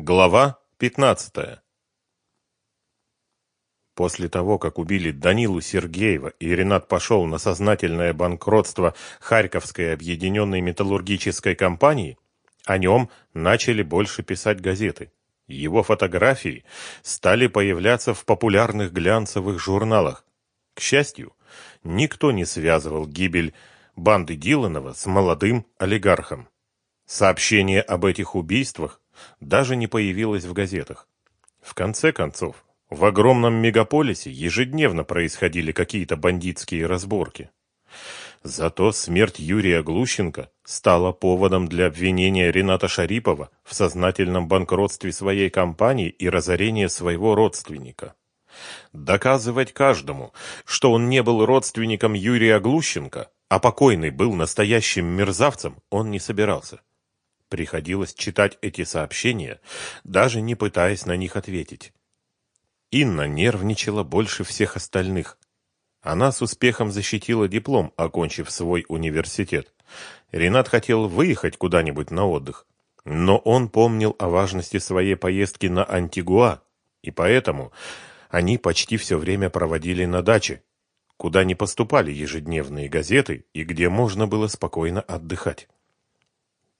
Глава 15. После того, как убили Данилу Сергеева и Ренат пошел на сознательное банкротство Харьковской объединенной металлургической компании, о нем начали больше писать газеты. Его фотографии стали появляться в популярных глянцевых журналах. К счастью, никто не связывал гибель банды Диланова с молодым олигархом. Сообщение об этих убийствах даже не появилось в газетах. В конце концов, в огромном мегаполисе ежедневно происходили какие-то бандитские разборки. Зато смерть Юрия Глущенко стала поводом для обвинения Рената Шарипова в сознательном банкротстве своей компании и разорении своего родственника. Доказывать каждому, что он не был родственником Юрия Глущенко, а покойный был настоящим мерзавцем, он не собирался. Приходилось читать эти сообщения, даже не пытаясь на них ответить. Инна нервничала больше всех остальных. Она с успехом защитила диплом, окончив свой университет. Ренат хотел выехать куда-нибудь на отдых, но он помнил о важности своей поездки на Антигуа, и поэтому они почти все время проводили на даче, куда не поступали ежедневные газеты и где можно было спокойно отдыхать.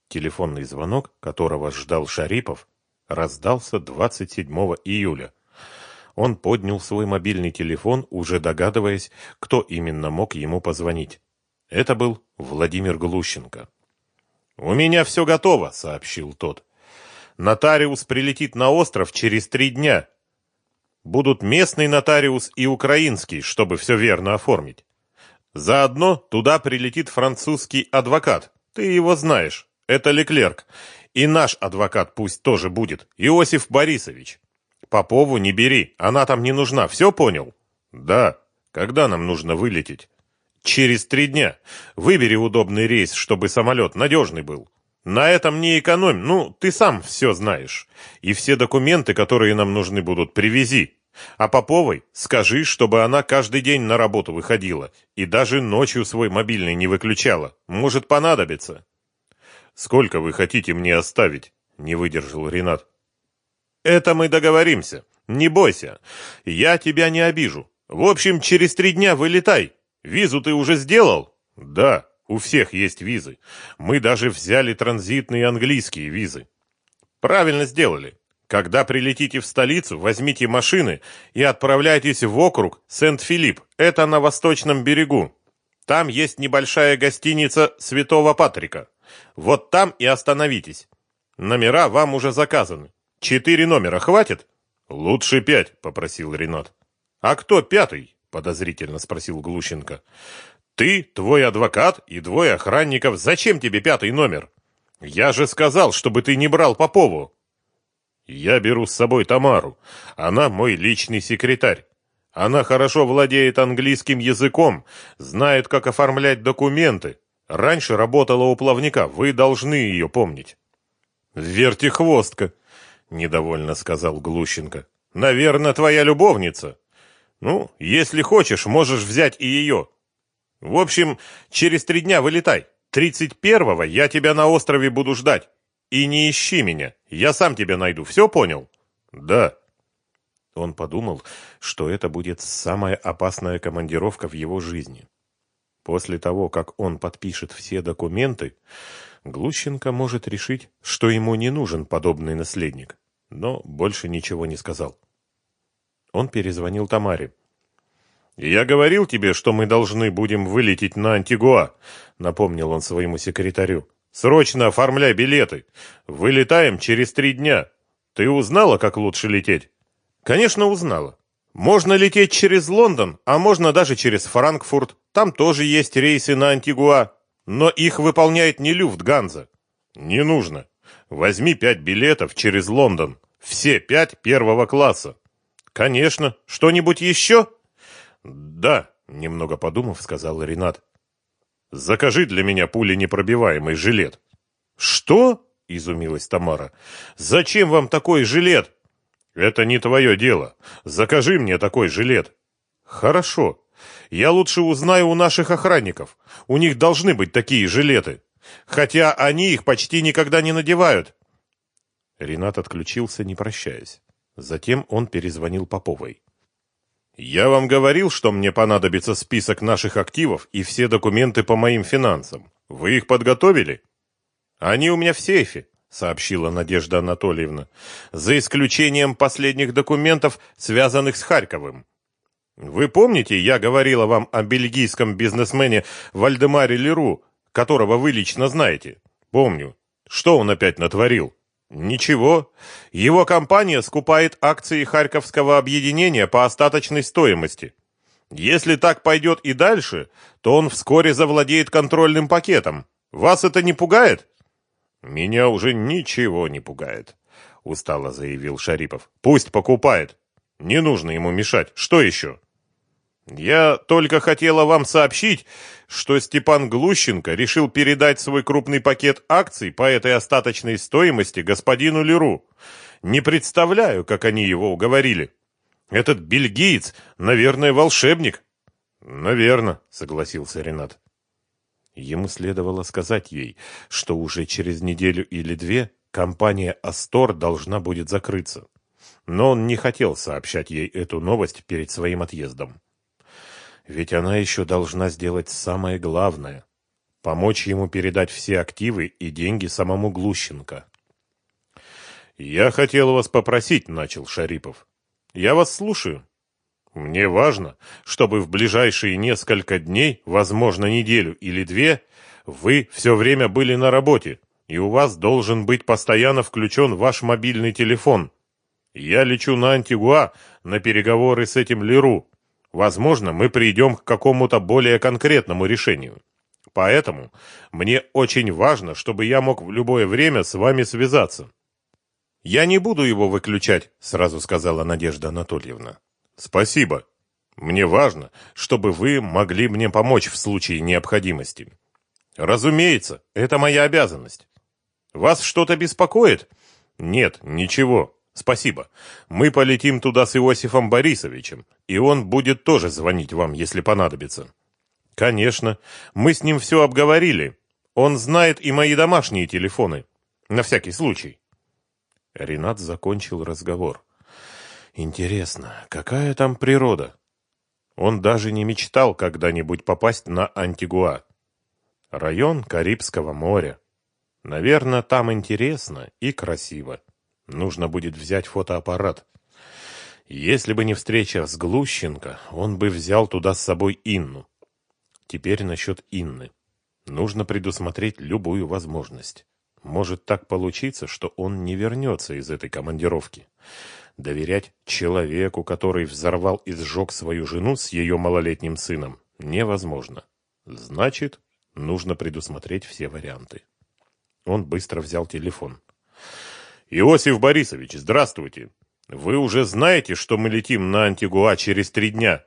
Телефонный звонок, которого ждал Шарипов, раздался 27 июля. Он поднял свой мобильный телефон, уже догадываясь, кто именно мог ему позвонить. Это был Владимир Глущенко. «У меня все готово», — сообщил тот. «Нотариус прилетит на остров через три дня. Будут местный нотариус и украинский, чтобы все верно оформить. Заодно туда прилетит французский адвокат. Ты его знаешь. Это Леклерк. И наш адвокат пусть тоже будет. Иосиф Борисович. Попову не бери, она там не нужна. Все понял? Да. Когда нам нужно вылететь? Через три дня. Выбери удобный рейс, чтобы самолет надежный был. На этом не экономь. Ну, ты сам все знаешь. И все документы, которые нам нужны будут, привези. А Поповой скажи, чтобы она каждый день на работу выходила и даже ночью свой мобильный не выключала. Может понадобиться. Сколько вы хотите мне оставить? Не выдержал Ренат. Это мы договоримся. Не бойся. Я тебя не обижу. В общем, через три дня вылетай. Визу ты уже сделал? Да, у всех есть визы. Мы даже взяли транзитные английские визы. Правильно сделали. Когда прилетите в столицу, возьмите машины и отправляйтесь в округ Сент-Филипп. Это на восточном берегу. Там есть небольшая гостиница Святого Патрика. Вот там и остановитесь. Номера вам уже заказаны. Четыре номера хватит? Лучше пять, попросил Ренат. А кто пятый? подозрительно спросил Глущенко. Ты, твой адвокат и двое охранников. Зачем тебе пятый номер? Я же сказал, чтобы ты не брал Попову. Я беру с собой Тамару. Она мой личный секретарь. Она хорошо владеет английским языком, знает, как оформлять документы, Раньше работала у плавника, вы должны ее помнить. Вертихвостка, недовольно сказал Глущенко. Наверное, твоя любовница. Ну, если хочешь, можешь взять и ее. В общем, через три дня вылетай. Тридцать первого я тебя на острове буду ждать. И не ищи меня, я сам тебя найду, все понял? Да. Он подумал, что это будет самая опасная командировка в его жизни. После того, как он подпишет все документы, Глущенко может решить, что ему не нужен подобный наследник, но больше ничего не сказал. Он перезвонил Тамаре. «Я говорил тебе, что мы должны будем вылететь на Антигуа», — напомнил он своему секретарю. «Срочно оформляй билеты. Вылетаем через три дня. Ты узнала, как лучше лететь?» «Конечно, узнала. Можно лететь через Лондон, а можно даже через Франкфурт. Там тоже есть рейсы на Антигуа, но их выполняет не Люфтганза. Не нужно. Возьми пять билетов через Лондон. Все пять первого класса. Конечно. Что-нибудь еще? Да, немного подумав, сказал Ренат. Закажи для меня пуленепробиваемый жилет. Что? изумилась Тамара. Зачем вам такой жилет? Это не твое дело. Закажи мне такой жилет. Хорошо. Я лучше узнаю у наших охранников. У них должны быть такие жилеты. Хотя они их почти никогда не надевают. Ренат отключился, не прощаясь. Затем он перезвонил Поповой. «Я вам говорил, что мне понадобится список наших активов и все документы по моим финансам. Вы их подготовили?» «Они у меня в сейфе», — сообщила Надежда Анатольевна, «за исключением последних документов, связанных с Харьковым. Вы помните, я говорила вам о бельгийском бизнесмене Вальдемаре Леру, которого вы лично знаете? Помню. Что он опять натворил? Ничего. Его компания скупает акции Харьковского объединения по остаточной стоимости. Если так пойдет и дальше, то он вскоре завладеет контрольным пакетом. Вас это не пугает? Меня уже ничего не пугает, устало заявил Шарипов. Пусть покупает. Не нужно ему мешать. Что еще? Я только хотела вам сообщить, что Степан Глущенко решил передать свой крупный пакет акций по этой остаточной стоимости господину Леру. Не представляю, как они его уговорили. Этот бельгиец, наверное, волшебник. Наверно, согласился Ренат. Ему следовало сказать ей, что уже через неделю или две компания Астор должна будет закрыться. Но он не хотел сообщать ей эту новость перед своим отъездом. Ведь она еще должна сделать самое главное – помочь ему передать все активы и деньги самому Глущенко. «Я хотел вас попросить», – начал Шарипов. «Я вас слушаю. Мне важно, чтобы в ближайшие несколько дней, возможно, неделю или две, вы все время были на работе, и у вас должен быть постоянно включен ваш мобильный телефон. Я лечу на Антигуа на переговоры с этим Леру. Возможно, мы придем к какому-то более конкретному решению. Поэтому мне очень важно, чтобы я мог в любое время с вами связаться. Я не буду его выключать, сразу сказала Надежда Анатольевна. Спасибо. Мне важно, чтобы вы могли мне помочь в случае необходимости. Разумеется, это моя обязанность. Вас что-то беспокоит? Нет, ничего. Спасибо. Мы полетим туда с Иосифом Борисовичем, и он будет тоже звонить вам, если понадобится. Конечно, мы с ним все обговорили. Он знает и мои домашние телефоны. На всякий случай. Ренат закончил разговор. Интересно, какая там природа? Он даже не мечтал когда-нибудь попасть на Антигуа. Район Карибского моря. Наверное, там интересно и красиво. Нужно будет взять фотоаппарат. Если бы не встреча с Глущенко, он бы взял туда с собой Инну. Теперь насчет Инны. Нужно предусмотреть любую возможность. Может так получиться, что он не вернется из этой командировки. Доверять человеку, который взорвал и сжег свою жену с ее малолетним сыном, невозможно. Значит, нужно предусмотреть все варианты. Он быстро взял телефон. Иосиф Борисович, здравствуйте. Вы уже знаете, что мы летим на Антигуа через три дня?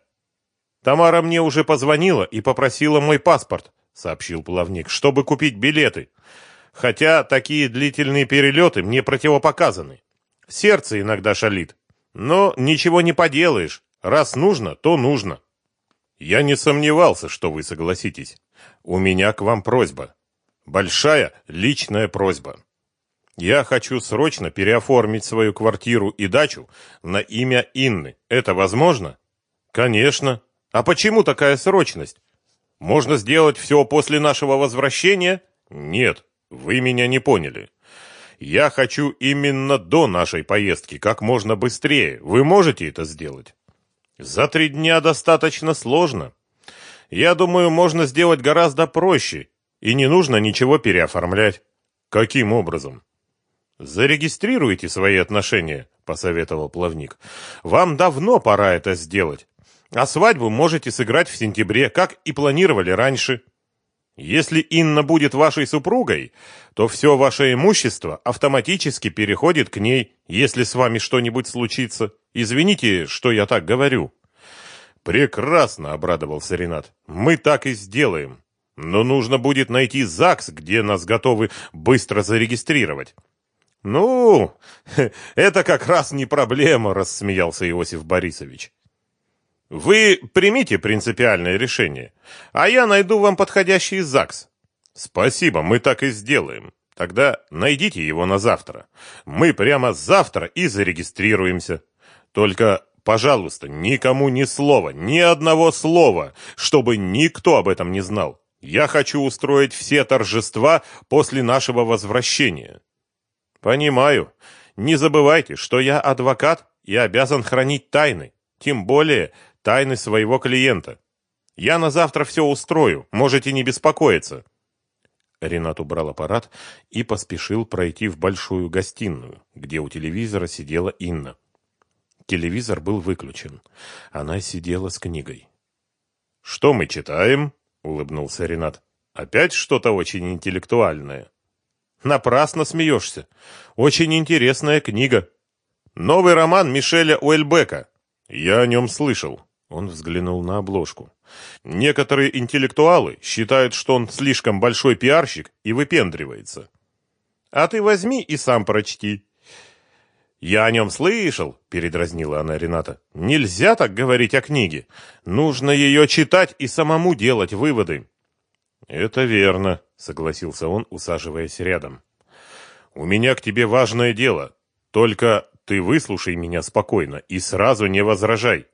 Тамара мне уже позвонила и попросила мой паспорт, сообщил плавник, чтобы купить билеты. Хотя такие длительные перелеты мне противопоказаны. Сердце иногда шалит. Но ничего не поделаешь. Раз нужно, то нужно. Я не сомневался, что вы согласитесь. У меня к вам просьба. Большая личная просьба. Я хочу срочно переоформить свою квартиру и дачу на имя Инны. Это возможно? Конечно. А почему такая срочность? Можно сделать все после нашего возвращения? Нет, вы меня не поняли. Я хочу именно до нашей поездки, как можно быстрее. Вы можете это сделать? За три дня достаточно сложно. Я думаю, можно сделать гораздо проще, и не нужно ничего переоформлять. Каким образом? «Зарегистрируйте свои отношения», — посоветовал плавник. «Вам давно пора это сделать. А свадьбу можете сыграть в сентябре, как и планировали раньше. Если Инна будет вашей супругой, то все ваше имущество автоматически переходит к ней, если с вами что-нибудь случится. Извините, что я так говорю». «Прекрасно», — обрадовался Ренат. «Мы так и сделаем. Но нужно будет найти ЗАГС, где нас готовы быстро зарегистрировать». «Ну, это как раз не проблема», — рассмеялся Иосиф Борисович. «Вы примите принципиальное решение, а я найду вам подходящий ЗАГС». «Спасибо, мы так и сделаем. Тогда найдите его на завтра. Мы прямо завтра и зарегистрируемся. Только, пожалуйста, никому ни слова, ни одного слова, чтобы никто об этом не знал. Я хочу устроить все торжества после нашего возвращения. Понимаю. Не забывайте, что я адвокат и обязан хранить тайны, тем более тайны своего клиента. Я на завтра все устрою, можете не беспокоиться. Ренат убрал аппарат и поспешил пройти в большую гостиную, где у телевизора сидела Инна. Телевизор был выключен. Она сидела с книгой. «Что мы читаем?» — улыбнулся Ренат. «Опять что-то очень интеллектуальное». «Напрасно смеешься. Очень интересная книга. Новый роман Мишеля Уэльбека. Я о нем слышал». Он взглянул на обложку. Некоторые интеллектуалы считают, что он слишком большой пиарщик и выпендривается. А ты возьми и сам прочти. Я о нем слышал, передразнила она Рената. Нельзя так говорить о книге. Нужно ее читать и самому делать выводы. Это верно, согласился он, усаживаясь рядом. У меня к тебе важное дело. Только ты выслушай меня спокойно и сразу не возражай.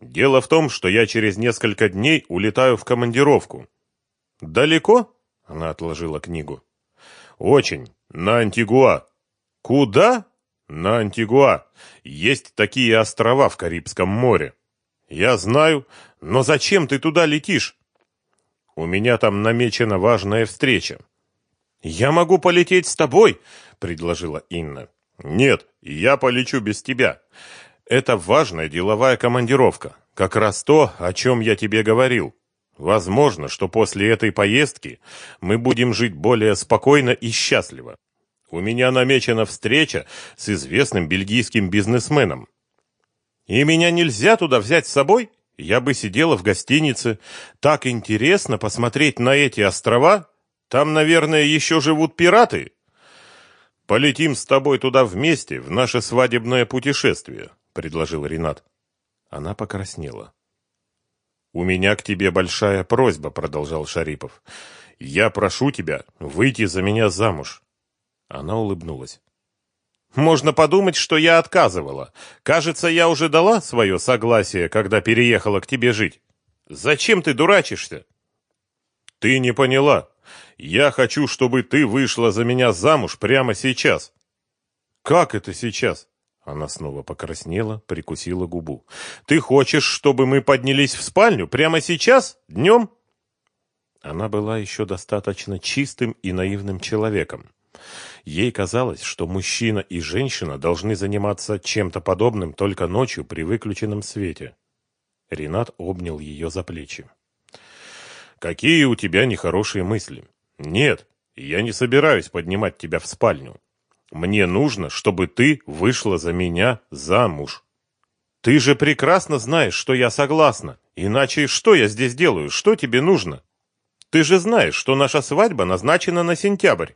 Дело в том, что я через несколько дней улетаю в командировку. Далеко? Она отложила книгу. Очень. На Антигуа. Куда? На Антигуа. Есть такие острова в Карибском море. Я знаю, но зачем ты туда летишь? У меня там намечена важная встреча. Я могу полететь с тобой, предложила Инна. Нет, я полечу без тебя. Это важная деловая командировка. Как раз то, о чем я тебе говорил. Возможно, что после этой поездки мы будем жить более спокойно и счастливо. У меня намечена встреча с известным бельгийским бизнесменом. И меня нельзя туда взять с собой? Я бы сидела в гостинице. Так интересно посмотреть на эти острова. Там, наверное, еще живут пираты. Полетим с тобой туда вместе в наше свадебное путешествие предложил Ренат. Она покраснела. У меня к тебе большая просьба, продолжал Шарипов. Я прошу тебя выйти за меня замуж. Она улыбнулась. Можно подумать, что я отказывала. Кажется, я уже дала свое согласие, когда переехала к тебе жить. Зачем ты дурачишься? Ты не поняла. Я хочу, чтобы ты вышла за меня замуж прямо сейчас. Как это сейчас? Она снова покраснела, прикусила губу. «Ты хочешь, чтобы мы поднялись в спальню прямо сейчас, днем?» Она была еще достаточно чистым и наивным человеком. Ей казалось, что мужчина и женщина должны заниматься чем-то подобным только ночью при выключенном свете. Ренат обнял ее за плечи. «Какие у тебя нехорошие мысли!» «Нет, я не собираюсь поднимать тебя в спальню. Мне нужно, чтобы ты вышла за меня замуж. Ты же прекрасно знаешь, что я согласна. Иначе что я здесь делаю? Что тебе нужно? Ты же знаешь, что наша свадьба назначена на сентябрь.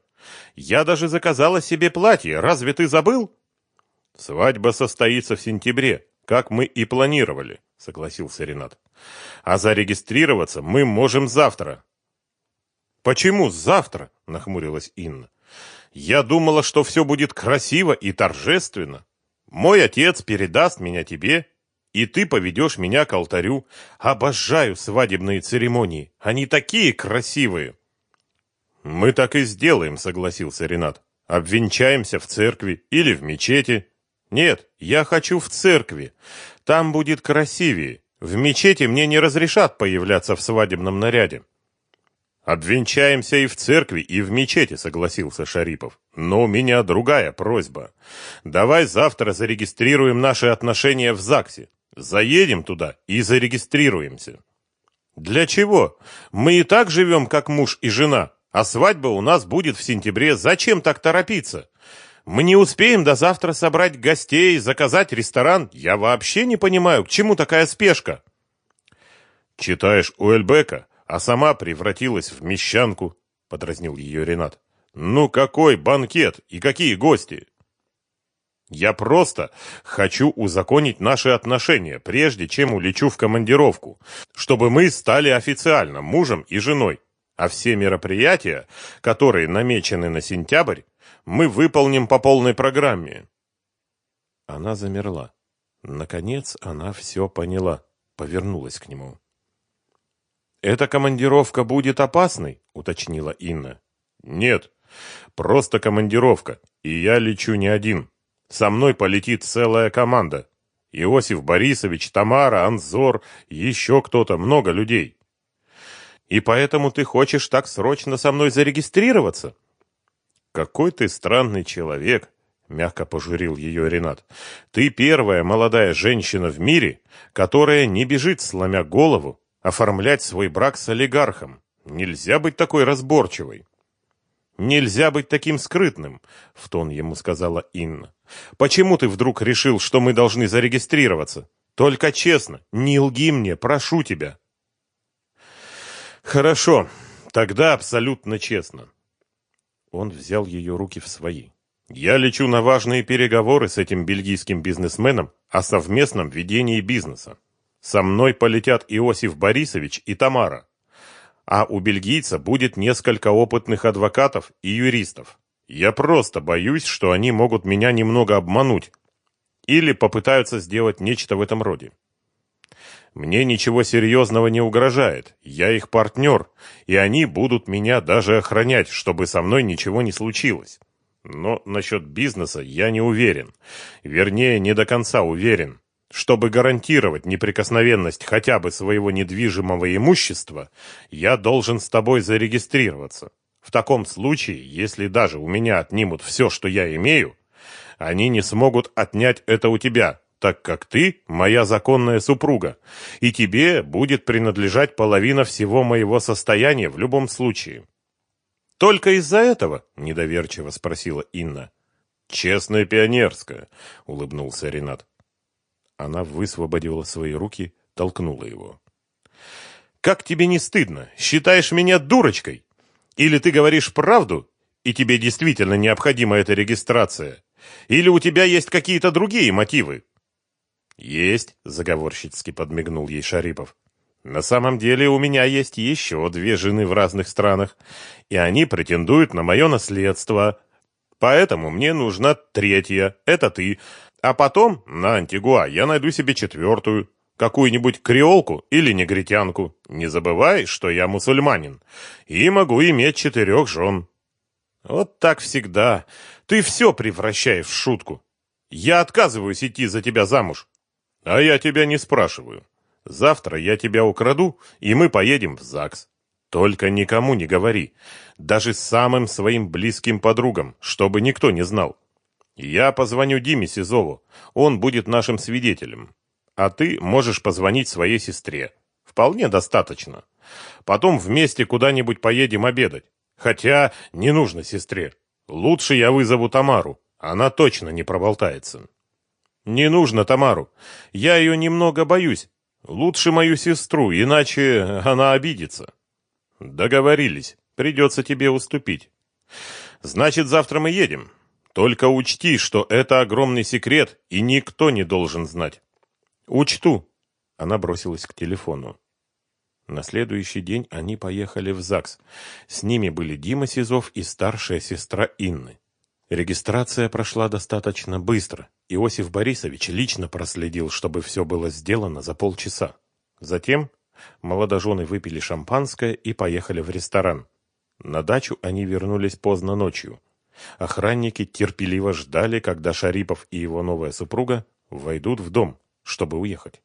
Я даже заказала себе платье. Разве ты забыл? Свадьба состоится в сентябре, как мы и планировали, согласился Ренат. А зарегистрироваться мы можем завтра. Почему завтра? нахмурилась Инна. Я думала, что все будет красиво и торжественно. Мой отец передаст меня тебе, и ты поведешь меня к алтарю. Обожаю свадебные церемонии. Они такие красивые. Мы так и сделаем, согласился Ренат. Обвенчаемся в церкви или в мечети. Нет, я хочу в церкви. Там будет красивее. В мечети мне не разрешат появляться в свадебном наряде. Обвенчаемся и в церкви, и в мечети, согласился Шарипов. Но у меня другая просьба. Давай завтра зарегистрируем наши отношения в ЗАГСе. Заедем туда и зарегистрируемся. Для чего? Мы и так живем как муж и жена, а свадьба у нас будет в сентябре. Зачем так торопиться? Мы не успеем до завтра собрать гостей, заказать ресторан. Я вообще не понимаю, к чему такая спешка. Читаешь Уэльбека? А сама превратилась в мещанку, — подразнил ее Ренат. Ну какой банкет и какие гости? Я просто хочу узаконить наши отношения, прежде чем улечу в командировку, чтобы мы стали официально мужем и женой. А все мероприятия, которые намечены на сентябрь, мы выполним по полной программе. Она замерла. Наконец она все поняла, повернулась к нему. «Эта командировка будет опасной?» — уточнила Инна. «Нет, просто командировка, и я лечу не один. Со мной полетит целая команда. Иосиф Борисович, Тамара, Анзор, еще кто-то, много людей. И поэтому ты хочешь так срочно со мной зарегистрироваться? Какой ты странный человек, мягко пожурил ее Ренат. Ты первая молодая женщина в мире, которая не бежит, сломя голову, оформлять свой брак с олигархом. Нельзя быть такой разборчивой. Нельзя быть таким скрытным, в тон ему сказала Инна. Почему ты вдруг решил, что мы должны зарегистрироваться? Только честно, не лги мне, прошу тебя. Хорошо, тогда абсолютно честно. Он взял ее руки в свои. Я лечу на важные переговоры с этим бельгийским бизнесменом о совместном ведении бизнеса. Со мной полетят Иосиф Борисович и Тамара. А у бельгийца будет несколько опытных адвокатов и юристов. Я просто боюсь, что они могут меня немного обмануть или попытаются сделать нечто в этом роде. Мне ничего серьезного не угрожает, я их партнер, и они будут меня даже охранять, чтобы со мной ничего не случилось. Но насчет бизнеса я не уверен, вернее, не до конца уверен. Чтобы гарантировать неприкосновенность хотя бы своего недвижимого имущества, я должен с тобой зарегистрироваться. В таком случае, если даже у меня отнимут все, что я имею, они не смогут отнять это у тебя, так как ты моя законная супруга, и тебе будет принадлежать половина всего моего состояния в любом случае. Только из-за этого, недоверчиво спросила Инна. Честная пионерская, улыбнулся Ренат. Она высвободила свои руки, толкнула его. Как тебе не стыдно? Считаешь меня дурочкой? Или ты говоришь правду, и тебе действительно необходима эта регистрация? Или у тебя есть какие-то другие мотивы? Есть, заговорщицки подмигнул ей Шарипов. На самом деле у меня есть еще две жены в разных странах, и они претендуют на мое наследство. Поэтому мне нужна третья, это ты. А потом на Антигуа я найду себе четвертую какую-нибудь креолку или негритянку. Не забывай, что я мусульманин, и могу иметь четырех жен. Вот так всегда. Ты все превращаешь в шутку. Я отказываюсь идти за тебя замуж. А я тебя не спрашиваю. Завтра я тебя украду, и мы поедем в ЗАГС. Только никому не говори, даже самым своим близким подругам, чтобы никто не знал. Я позвоню Диме Сизову, он будет нашим свидетелем а ты можешь позвонить своей сестре. Вполне достаточно. Потом вместе куда-нибудь поедем обедать. Хотя не нужно сестре. Лучше я вызову Тамару. Она точно не проболтается. Не нужно Тамару. Я ее немного боюсь. Лучше мою сестру, иначе она обидится. Договорились. Придется тебе уступить. Значит, завтра мы едем. Только учти, что это огромный секрет, и никто не должен знать. «Учту!» Она бросилась к телефону. На следующий день они поехали в ЗАГС. С ними были Дима Сизов и старшая сестра Инны. Регистрация прошла достаточно быстро. Иосиф Борисович лично проследил, чтобы все было сделано за полчаса. Затем молодожены выпили шампанское и поехали в ресторан. На дачу они вернулись поздно ночью. Охранники терпеливо ждали, когда Шарипов и его новая супруга войдут в дом чтобы уехать.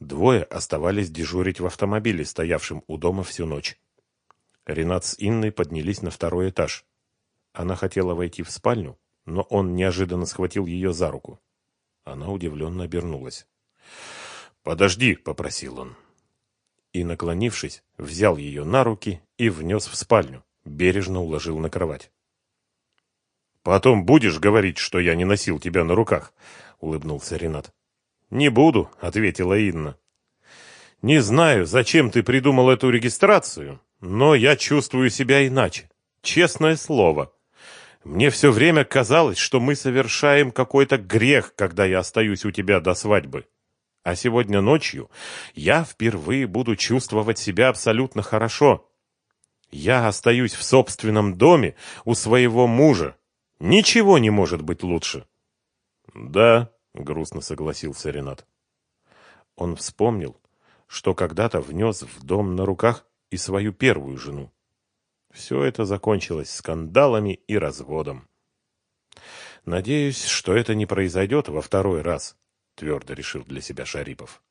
Двое оставались дежурить в автомобиле, стоявшем у дома всю ночь. Ренат с Инной поднялись на второй этаж. Она хотела войти в спальню, но он неожиданно схватил ее за руку. Она удивленно обернулась. «Подожди», — попросил он. И, наклонившись, взял ее на руки и внес в спальню, бережно уложил на кровать. «Потом будешь говорить, что я не носил тебя на руках», — улыбнулся Ренат. «Не буду», — ответила Инна. «Не знаю, зачем ты придумал эту регистрацию, но я чувствую себя иначе. Честное слово. Мне все время казалось, что мы совершаем какой-то грех, когда я остаюсь у тебя до свадьбы. А сегодня ночью я впервые буду чувствовать себя абсолютно хорошо. Я остаюсь в собственном доме у своего мужа. Ничего не может быть лучше. Да, грустно согласился Ренат. Он вспомнил, что когда-то внес в дом на руках и свою первую жену. Все это закончилось скандалами и разводом. «Надеюсь, что это не произойдет во второй раз», — твердо решил для себя Шарипов.